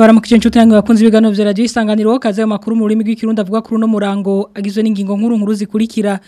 baramukije inshuti yange bakunze ibiganiro bya radio isanganiro kaze amakuru mu rurimi rw'ikirundi avuga kuri no murango agizwe n'ingingo nkuru nkuru zikurikira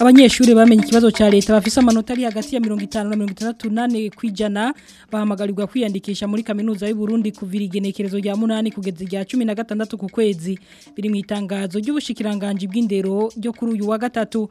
abanyeshuri bamenye ikibazo cya leta bafise amanota ari hagati ya mirongo 50 na nane kwijana bahamagarirwa kwiyandikisha muri kaminuza y'u Burundi kuvira igenekerezo rya 8 kugeza na gatandatu ku kwezi biri mu itangazo ry'ubushikiranganje bw'indero ryo kuri uyu wa gatatu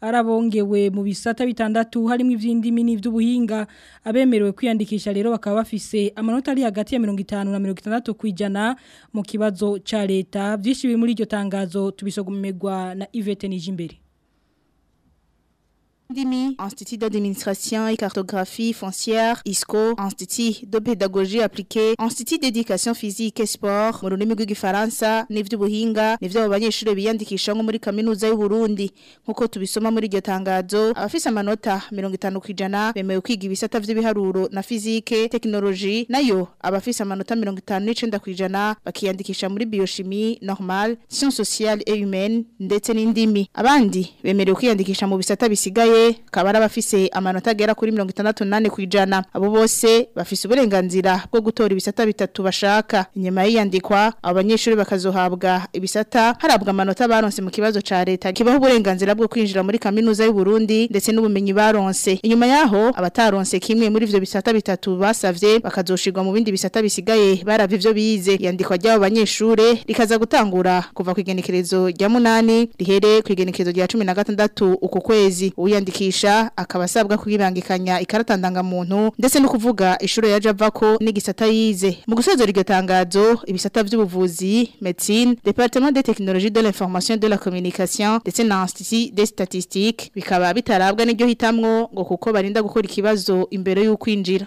arabongewe mu bisata bitandatu harimo ivy'indimi n'ivy'ubuhinga abemerewe kwiyandikisha rero bakaba bafise amanota ari hagati ya 50 na 60 kwijana mu kibazo cha leta byinshi biri muri iryo tangazo tubisogomerwa na Yvette Nijimbere Dimi, Institut d'administration et cartographie foncière, ISCO, Institut de pédagogie appliquée, Institut d'éducation physique et sport, mu rurimi rw'igifaransa n'ivy'ubuhinga Nivdi abo banyeshuri biyandikisha Kishongo muri kaminuza Zai Burundi nkuko tubisoma muri iryo tangazo abafise amanota 50 kijana bemewe kwiga ibisata vy'ibiharuro na fizike teknoloji nayo abafise amanota 59 kwijana bakiyandikisha muri Biyoshimi, normal Sion Sosial et Humaine, ndetse n'indimi abandi bemerewe kwiyandikisha mu bisata bisigaye nawe kaba amanota agera kuri mirongo itandatu nane kujana abo bose bafise uburenganzira bwo gutora ibisata bitatu bashaka inyuma y'iyandikwa abo banyeshuri bakazohabwa ibisata harabwa amanota baronse mu kibazo cya leta kibaho uburenganzira bwo kwinjira muri kaminuza y'u Burundi ndetse n'ubumenyi baronse inyuma yaho abataronse kimwe muri ivyo bisata bitatu basavye bakazoshirwa mu bindi bisata bisigaye baravye ivyo bize yandikwa ry'abo banyeshure rikaza gutangura kuva ku igenekerezo rya munani rihere ku igenekerezo rya cumi na gatandatu uku kwezi uya kwiyandikisha akaba asabwa kwirangikanya ikarata ndangamuntu ndetse no kuvuga ishuri ya ava ko n'igisata yize mu gusoza iryo tangazo ibisata by'ubuvuzi médecine département de technologie de l'information de la communication ndetse na institut des statistiques bikaba bitarabwa n'iryo hitamwo ngo kuko barinda gukora ikibazo imbere y'ukwinjira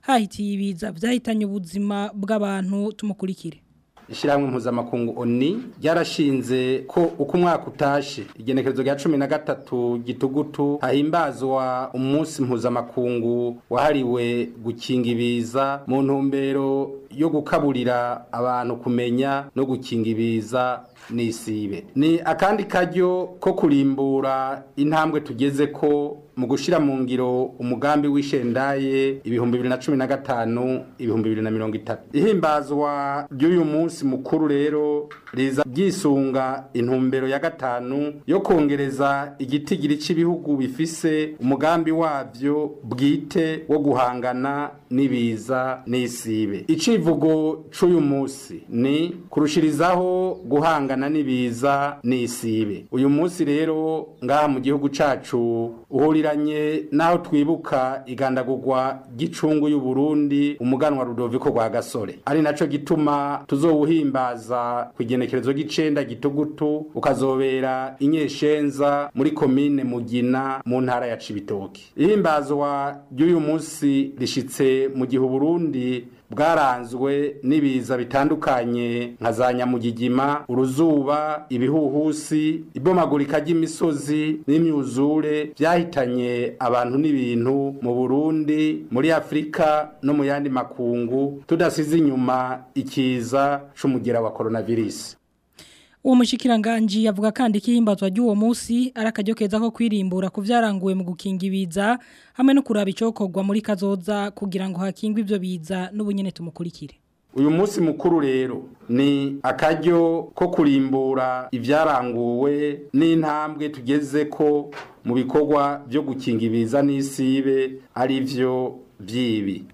hahitiye ibiza byahitanye ubuzima bw'abantu tumukurikire ishyirahamwe mpuzamakungu oni ryarashinze ko uko umwaka utashe igenekerezo rya cumi na gatatu gitugutu hahimbazwa umunsi mpuzamakungu wahariwe gukinga ibiza mu ntumbero yo gukaburira abantu kumenya no gukinga ibiza n'isibe ni akandi kajyo ko kurimbura intambwe tugeze ko mu gushyira mu ngiro umugambi w'ishendaye ibihumbi bibiri na cumi na gatanu ibihumbi bibiri na mirongo itatu ihimbazwa ry'uyu munsi mukuru rero riza ryisunga intumbero ya gatanu yo kongereza igitigiri cy'ibihugu bifise umugambi wabyo bwite wo guhangana n'ibiza n'isibe icivugo cy'uyu munsi ni kurushirizaho guhangana bihangana n'ibiza n'isibe uyu munsi rero ngaha mu gihugu cacu uhuriranye naho twibuka igandagurwa ry'icungu y'uburundi umuganwa rudoviko rwa gasore ari naco gituma tuzowuhimbaza ku igenekerezo ry'icenda gitugutu ukazobera inyeshenza muri komine mugina mu ntara ya cibitoki ihimbazwa ry'uyu munsi rishitse mu gihe uburundi bwaranzwe n'ibiza bitandukanye nka za nyamugigima uruzuba ibihuhusi ibomagurika ry'imisozi n'imyuzure byahitanye abantu n'ibintu mu burundi muri afurika no mu yandi makungu tudasize inyuma ikiza c'umugera wa coronavirus uwo yavuga kandi ikihimbazwa ry'uwo munsi arakajyo keza ko kwirimbura kuvyaranguwe mu gukinga ibiza hamwe no kuraba icokorwa muri kazoza kugira ngo hakingwe ibyo biza n'ubunyene tumukurikire uyu munsi mukuru rero ni akajyo ko kurimbura ibyaranguwe n'intambwe tugeze ko mu bikorwa byo gukinga ibiza n'isibe ari byo by'ibi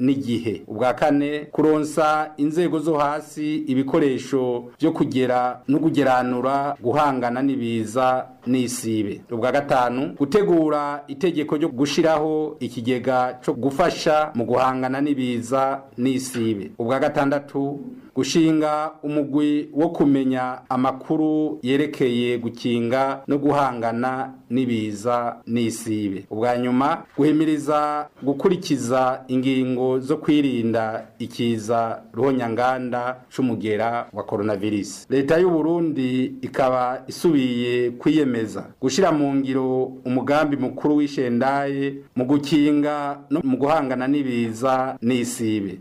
n'igihe ubwa kane kuronsa inzego zo hasi ibikoresho byo kugera no kugeranura guhangana n'ibiza n'isibe ubwa gatanu gutegura itegeko ryo gushiraho ikigega cyo gufasha mu guhangana n'ibiza n'isibe ubwa gatandatu gushinga umugwi wo kumenya amakuru yerekeye gukinga no guhangana guhangana n'ibiza n'isibe ubwa nyuma guhemiriza gukurikiza ingingo zo kwirinda ikiza ruhonyanganda cyumugera wa coronavirus leta y'u Burundi ikaba isubiye kwiyemeza gushyira mu ngiro umugambi mukuru w'ishendaye mu gukinga no mu guhangana n'ibiza n'isibe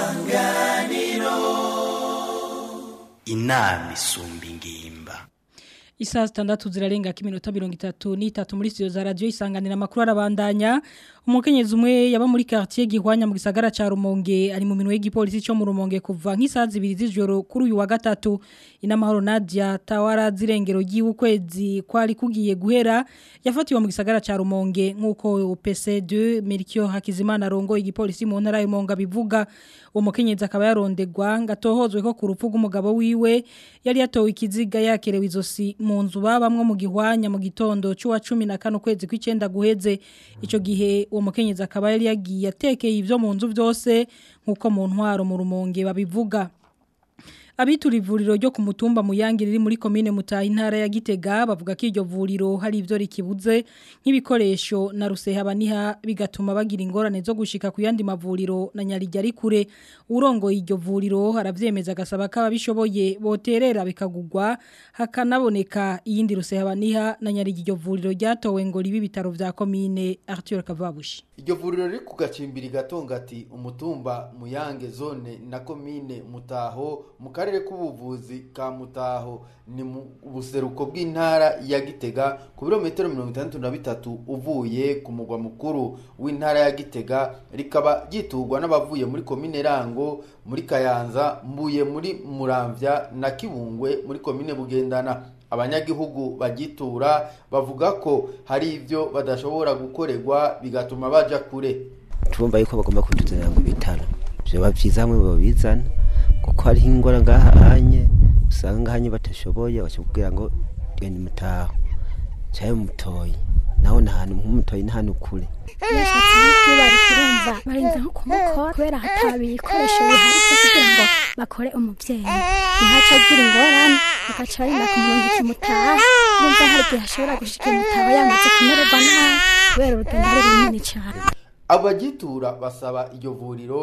isanganiro inama isumba ingiro Isaa zitandatu zirarenga k'iminota mirongo itatu n'itatu muri studio za radio isanganira makuru arabandanya umukenyezi umwe yaba muri quartier gihwanya mu gisagara ca Rumonge ari mu minwe y'igipolisi cyo mu Rumonge kuva nk'isazi 2 z'ijoro kuri uyu wa gatatu inamahoro Nadia Tawara zirengero ry'ukwezi kwari kugiye guhera yafatiwe mu gisagara ca Rumonge nkuko PC2 Melchior Hakizimana rongo igipolisi mu ntara y'Umonga bivuga umukenyezi akaba yarondegwa ngatohozwe ko ku rupfu rw'umugabo wiwe yari yatowe ikiziga yakerewe izosi mu nzu babamwe mu gihwanya mu gitondo cy'uwa 14 kwezi kw'icenda guheze icyo gihe uwo mukenyezi akaba yari yagiye atekeye ibyo mu nzu byose nk'uko mu ntwaro mu rumonge babivuga abitura ivuriro ryo ku mutumba muyange riri muri komine mutaha intara ya gitega bavuga ko iryo vuriro hari ibyo rikibuze nk'ibikoresho na ruseha baniha bigatuma bagira ingorane zo gushika ku yandi mavuriro na nyarijya ari kure urongo iryo vuriro arabyemeza agasaba ko ababishoboye boterera bikagugwa hakanaboneka iyindi ruseha baniha na nyarijya iryo vuriro ryatowe ngo ribe ibitaro bya komine Arthur Kavabushi iryo vuriro riri ku gacimbiri gatongati umutumba muyange zone na komine mutaho mu akarere k'ubuvuzi ka mutaho ni mu buseruko bw'intara ya gitega ku birometero mirongo itandatu na bitatu uvuye ku mugwa mukuru w'intara ya gitega rikaba ryiturwa n'abavuye muri komine rango muri kayanza mbuye muri muramvya na kibungwe muri komine bugendana abanyagihugu bagitura bavuga ko hari ibyo badashobora gukorerwa bigatuma bajya kure tumva yuko bagomba kutuzanira ngo bitana byaba byiza hamwe babizana ko hariho ingorane ngaha usanga ahanye batashoboye bakakubwira ngo genda umutaho cyangwa umutoye nawe ni ahantu nk'umutoyi ni hano kure bashatse nko kumukora kubera hataba ibikoresho bihari byo kugira ngo bakore umubyeyi ntihace agira ingorane bagaca barinda kumwungika umutaha nubwo hari igihe ashobora gushika umutaha yamaze kumererwa nabi kubera urugendo ari runini cyane abagitura basaba iryo vuriro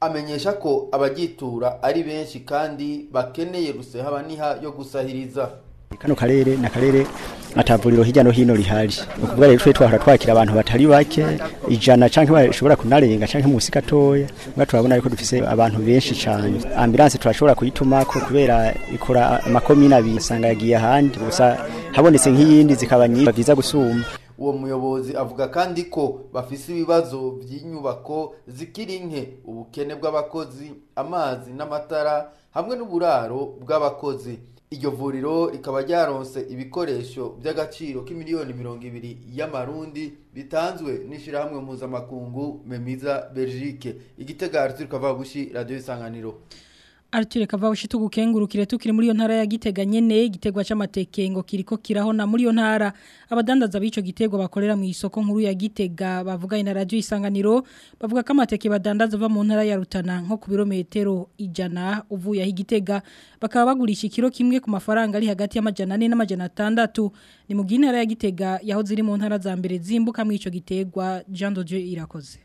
amenyesha ko abagitura ari benshi kandi bakeneye rusehaba niha yo gusahiriza kano karere na karere atavuriro hirya no hino rihari ukuvuga rero twe twahora twakira abantu batari bake ijana canke bashobora kunarenga canke munsi gatoya mwa turabona yuko dufise abantu benshi cyane ambulance turashobora ko kubera ikora amakomine abiri yagiye ahandi gusa habonetse nk'iyindi zikaba nyinshi byiza gusumba uwo muyobozi avuga kandi ko bafise ibibazo by'inyubako zikiri nke ubukene bw'abakozi amazi n'amatara hamwe n'uburaro bw'abakozi iryo vuriro rikaba ryaronse ibikoresho by'agaciro k'imiliyoni mirongo ibiri y'amarundi bitanzwe n'ishyirahamwe mpuzamakungu memiza belgique igitega arthur kavabushi radiyo isanganiro Artureka vao shitugu kenguru kiretu kiri muri yontara ya gitega nyene gitegwa c'amateke ngo kiriko kirahona muri yontara abadandaza bico gitegwa bakorera mu isoko nkuru ya gitega bavuga ina radio isanganiro bavuga ko amateke badandaza va mu ntara ya Rutana nko ku birometero ijana uvuye aho igitega bakaba bagurisha ikiro kimwe ku mafaranga ari hagati y'amajana 4 n'amajana 6 ni mu ntara ya gitega yaho ziri mu ntara za mbere zimbuka mu ico gitegwa Jean Dodieu irakoze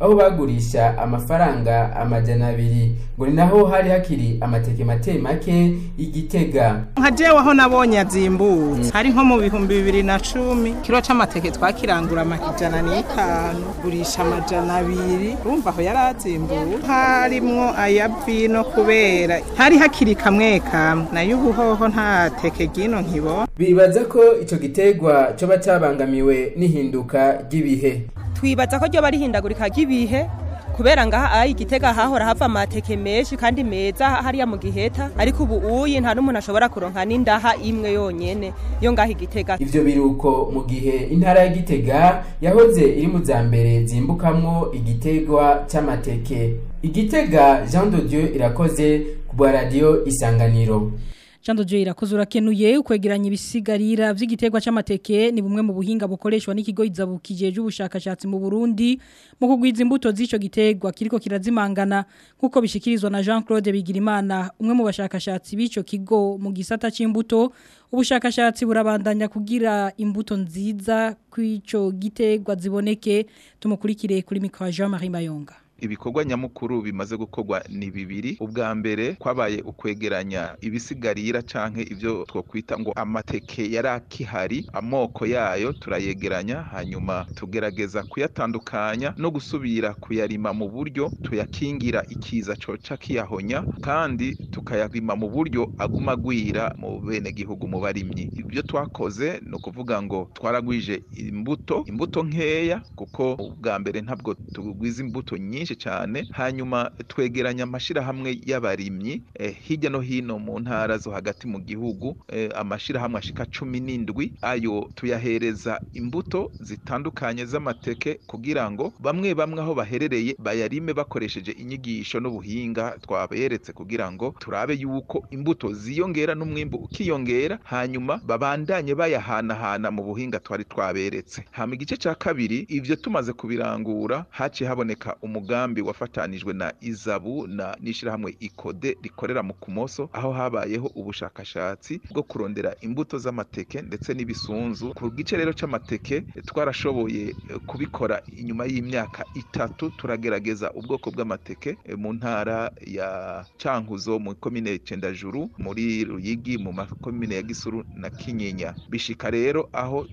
aho bagurisha amafaranga amajyana abiri ngo ni naho hari hakiri amateke mate make igitega nka jewe aho nabonye azimbutse hari nko mu bihumbi bibiri na cumi kiro c'amateke twakirangura amajana n'itanu gurisha amajana abiri urumva aho yari azimbutse harimwo aya vino kubera hari hakiri kamwe kamwe nayo ubuhoho nta teke ryino nkibona bibaza ko icyo gitegwa coba cabangamiwe n'ihinduka ry'ibihe twibaza ko ryoba rihindagurika ry'ibihe kubera ngaha ayi igitega hahora hava amateke menshi kandi meza hariya mu giheta ariko ubu uyi nta n'umuntu ashobora kuronka n'indaha imwe yonyine yo ngaha igitega ivyo biruko mu gihe intara ya gitega yahoze iri mu za mbere zimbukamo igitegwa c'amateke igitega Jean de Dieu irakoze kubwa radio isanganiro Chando Joira kozura kenuye ukwegeranya ibisigarira by'igitegwa cy'amateke ni bumwe mu buhinga bukoreshwa n'ikigo izabukije cy'ubushakashatsi mu Burundi mu kugwiza imbuto z'ico gitegwa kiriko kirazimangana nkuko bishikirizwa na Jean-Claude Bigirimana umwe mu bashakashatsi b'ico kigo mu gisata cy'imbuto ubushakashatsi burabandanya kugira imbuto nziza kw'ico gitegwa ziboneke tumukurikire kuri mikwa Jean-Marie Mayonga ibikorwa nyamukuru bimaze gukorwa ni bibiri ubwa mbere kwabaye ukwegeranya ibisigarira canke ibyo twakwita ngo amateke yari akihari amoko yayo turayegeranya hanyuma tugerageza kuyatandukanya no gusubira kuyarima mu buryo tuyakingira ikiza cyoca kiyahonya kandi tukayarima mu buryo aguma agwira mu benegihugu mu barimyi ibyo twakoze ni ukuvuga ngo twaragwije imbuto imbuto nkeya kuko ubwa mbere ntabwo tugwiza imbuto nyinshi byinshi cyane hanyuma twegeranya amashyirahamwe y'abarimyi eh, hirya no hino mu ntara zo hagati mu gihugu eh, amashyirahamwe ashika cumi n'indwi ayo tuyahereza imbuto zitandukanye z'amateke kugira ngo bamwe bamwe aho baherereye bayarime bakoresheje inyigisho n'ubuhinga twaberetse kugira ngo turabe yuko imbuto ziyongera n'umwimbu ukiyongera hanyuma babandanye bayahanahana mu buhinga twari twaberetse hama igice cya kabiri ibyo tumaze kubirangura haciye haboneka umugabo mugambi wafatanijwe na izabu na n'ishyirahamwe ikode rikorera mu kumoso aho habayeho ubushakashatsi bwo kurondera imbuto z'amateke ndetse n'ibisunzu ku gice rero cy'amateke twarashoboye eh, kubikora inyuma y'imyaka itatu turagerageza ubwoko bw'amateke eh, mu ntara ya cankuzo mu komine cendajuru muri ruyigi mu makomine ya gisuru na kinyinya bishika rero aho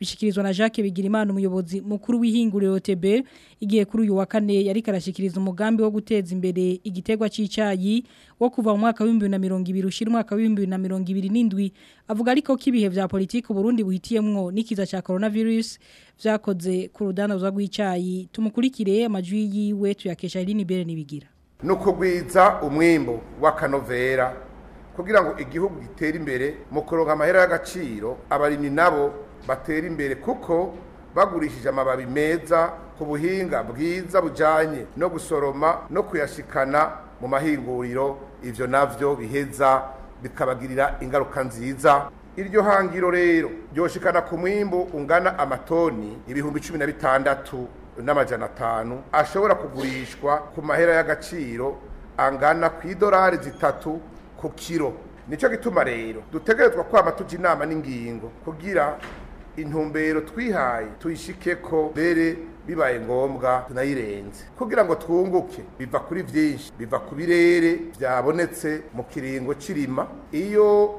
bishikirizwa na Jacques Bigirimana umuyobozi mukuru w'ihinguriro TB igihe kuri uyu wa kane yari karashikiriza umugambi wo guteza imbere igitegwa cy’icyayi wo kuva mu mwaka wa 2020 ushira umwaka wa 2027 avuga ariko ko ibihe vya politike Burundi buhitiyemwo nikiza cya coronavirus vyakoze ku rudanozwa rw'icayi tumukurikire amajwi yiwe tuyakesha Irene Bere nibigira nuko gwiza umwimbo wa kanovera kugira ngo igihugu gitere imbere mu kuronka amahera y'agaciro abarimyi nabo batera imbere kuko bagurishije amababi meza ku buhinga bwiza bujyanye no gusoroma no kuyashikana mu mahinguriro ibyo nabyo biheza bikabagirira ingaruka nziza iryo hangiro rero ryoshikana ku mwimbu ungana amatoni ibihumbi cumi na bitandatu n'amajana atanu ashobora kugurishwa ku mahera y'agaciro angana ku idorari zitatu ku kiro nicyo gituma rero dutegerezwa kwaba tujya inama n'ingingo kugira intumbero twihaye tuyishike ko mbere bibaye ngombwa tunayirenze kugira ngo twunguke biva kuri byinshi biva ku birere byabonetse mu kiringo cy'irima iyo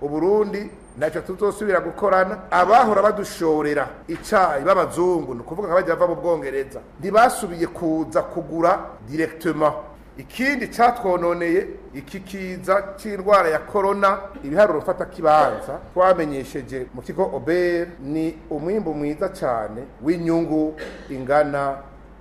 uburundi ntacyo tuzosubira gukorana abahora badushorera icyayi b'abazungu ni ukuvuga nka bajya bava mu bwongereza ntibasubiye kuza kugura direkitema ikindi cyatwononeye iki kiza cy'indwara ya korona ibiharuro ufata kibanza twamenyesheje mu kigo oberi ni umwimbu mwiza cyane w'inyungu ingana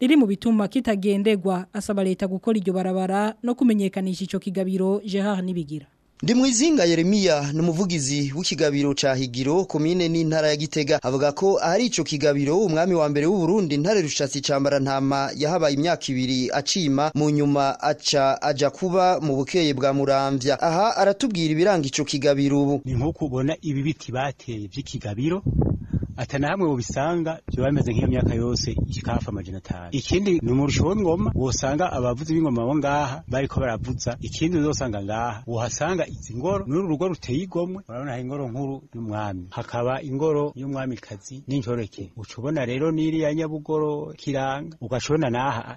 riri mu bituma kitagendegwa asaba leta gukora iryo barabara no kumenyekanisha icyo kigabiro jeha n'ibigira ndi mwizinga yeremiya ni umuvugizi w'ikigabiro cya higiro komine n'intara ya gitega avuga ko ari icyo kigabiro umwami wa mbere w'uburundi ntare rushatsi cambara ntama yahabaye imyaka ibiri acima mu nyuma aca aja kuba mu bukeye bwa Murambya aha aratubwira ibiranga icyo kigabiro ubu ni nk'uko ubona ibi biti bateye vy'ikigabiro ata namwe wobisanga byoba bimeze nk'iyo myaka yose ikikafa amajana atanu ikindi ni umurusho w'ingoma wosanga abavuzi b'ingoma bo ngaha bariko baravuza ikindi uzosanga ngaha wohasanga izi ngoro n'uru rugo ruteye igomwe urabona hari ingoro nkuru y'umwami hakaba ingoro y'umwamikazi n'injoreke ucubona rero n'iri ya nyabugoro kiranga ugacubona naha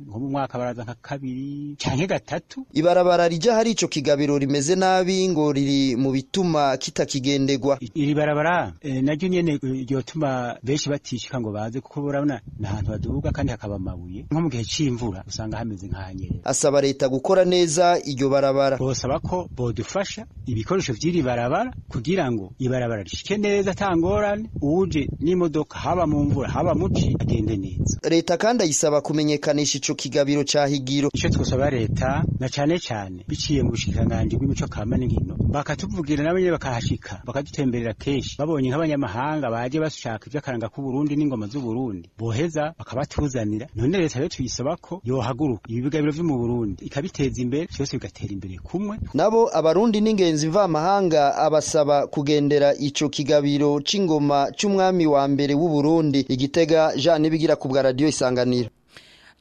nko mu mwaka baraza nka kabiri cyangwa gatatu ibarabara rijya hari icyo kigabiro rimeze nabi ngo riri mu bituma kitakigendegwa iri barabara eh, naryo nyene ryotuma benshi batishyuka ngo baze kuko urabona ni ahantu hadubuga kandi hakaba amabuye nko mu gihe c'imvura usanga hameze nk'ahanyerera asaba leta gukora neza iryo barabara bosaba ko bodufasha ibikoresho byiri barabara kugira ngo ibarabara rishike neza atangorane uje n'imodoka haba mu mvura haba mu ci neza leta kandi ayisaba kumenyekanisha ico kigabiro ca higiro ico twosaba leta na cane cane biciye mu bushikiranganji bw'imico kama n'ingino bakatuvugira nabo nyene bakahashika bakadutemberera kenshi babonye nk'abanyamahanga baje bashaka ivy'akaranga k'uburundi n'ingoma z'uburundi boheza bakabatuzanira none leta rero tuyisaba ko yohaguruka ibi bigabiro vyo mu burundi ikabiteza imbere vyose bigatera imbere kumwe nabo abarundi n'ingenzi mvamahanga abasaba kugendera ico kigabiro c'ingoma c'umwami wa mbere wubu Burundi igitega Jean nibigira ku bwa radio isanganiro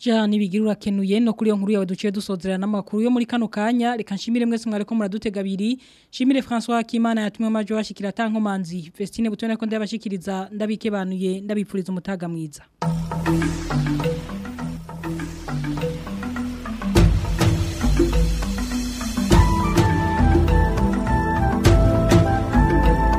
Jani bigira urakenuye no kuri yo nkuru yawe duciye dusozerana n'amakuru yo muri kano kanya reka nshimire mwese mwari ko muradutega abiri nshimire François Hakimana yatumwe amajo bashikira atankomanzi Vestine butone ko ndabashikiriza ndabikebanuye ndabipfuriza umutaga mwiza